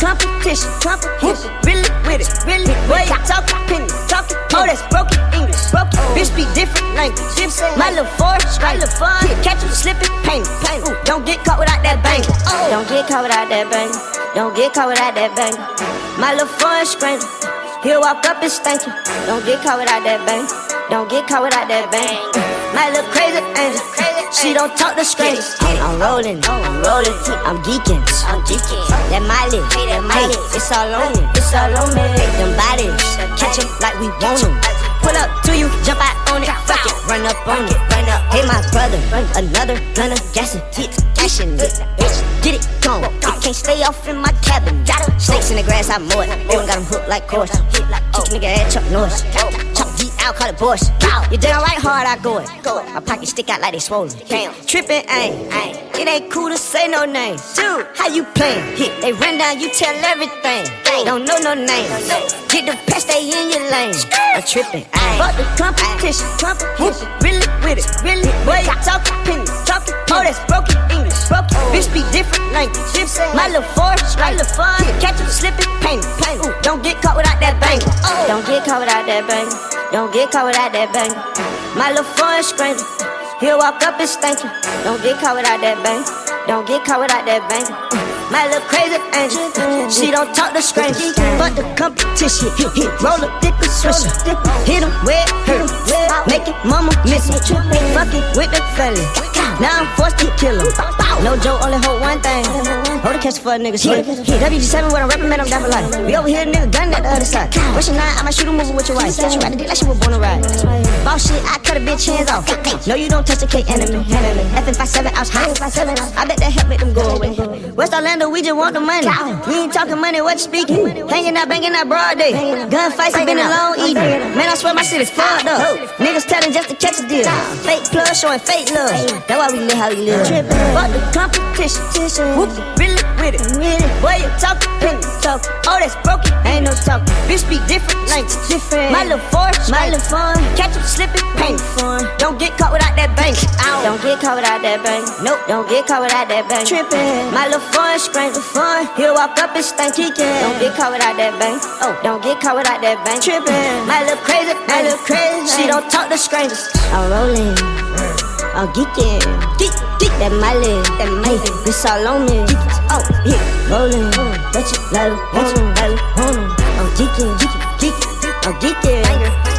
competition. competition. Really with it, really. Boy, you talking penny, talking. Oh, that's broken English. Broken. Bitch be different language. My little force, my little fun. Catch you slipping, pain, pain. Don't get caught without that bang. Don't get caught without that bang. Don't get caught without that bang. My little foreign stranger. He'll walk up and stank you. Don't get caught without that bang. Don't get caught without that bang. My little crazy angel. She don't talk to strangers. I'm, I'm rolling, I'm rolling, I'm geeking, I'm geeking. That Miley, that Miley, it's all on me, it's all on me. Them bodies, catch 'em like we want 'em. Pull up to you, jump out on it, fuck it, run up on it, run up. Hey, my brother, another gunner, gassing, hit, gashing it, get it gone. I can't stay off in my cabin. Snakes in the grass, I mow it. Even got 'em hooked like course. Kick nigga head, chuck noise. Beat out, call it Porsche. You down right hard, I go it. My pockets stick out like they swollen. Trippin' ain't, ain't. It ain't cool to say no names. Dude, how you playin'? Hit, they run down, you tell everything. Don't know no names. Get the pest, they in your lane. I'm trippin', ain't. Fuck the competition, competition. Really with it, really. Boy, you talking penny, talking. Oh, that's broken English, broken. Oh. Bitch be different language. My little force, my little fun. Catch you slipping, pain, pain. Don't get caught without that bang. Don't get caught without that bang. Don't get caught without that bang. My little foreign stranger. He'll walk up and stank you. Don't get caught without that bang. Don't get caught without that bang. My little crazy angel. She don't talk to strangers. But the competition. Hit, roll a dick or swisher. Hit him where it hurt. Make it mama miss him. Fucking with the fellas. Now I'm forced to kill him. No joke, only hold one thing. Catch for a nigga shit. WG7 when I'm rapping, man, I'm down for life. We over here, nigga, gun at the other side. Rush your nine, I might shoot a movie with your wife. She ride the dick like she was born to ride. Boss shit, I cut a bitch hands off. No, you don't touch a K enemy. FN57 ounce high. I bet that help make them go away. West Orlando, we just want the money. We ain't talking money, what you speaking? Hanging out, banging out broad day. Gunfights have been a long evening. Man, I swear my shit is fucked up. Niggas telling just to catch a deal. Fake plus showing fake love. That's why we live how we live. Fuck the competition. Whoop, really with it. Boy, you talking, penny talk. Oh, that's broken, ain't no talking. Bitch be different, like different. My little force, my little fun. Catch you slipping, pain fun. Don't get caught without that bang. Ow. Don't get caught without that bang. Nope, don't get caught without that bang. Tripping, my little fun, scream fun. He'll walk up and stank again. Don't get caught without that bang. Oh, don't get caught without that bang. Tripping, my little crazy, my little crazy. She don't talk to strangers. I'm rolling. I'm geeking, geek, that Miley, that Miley, it's all on me. Oh, yeah, rolling, bet you, let it, bet you, it, I'm geeking, geeking, geeking, I'm geeking.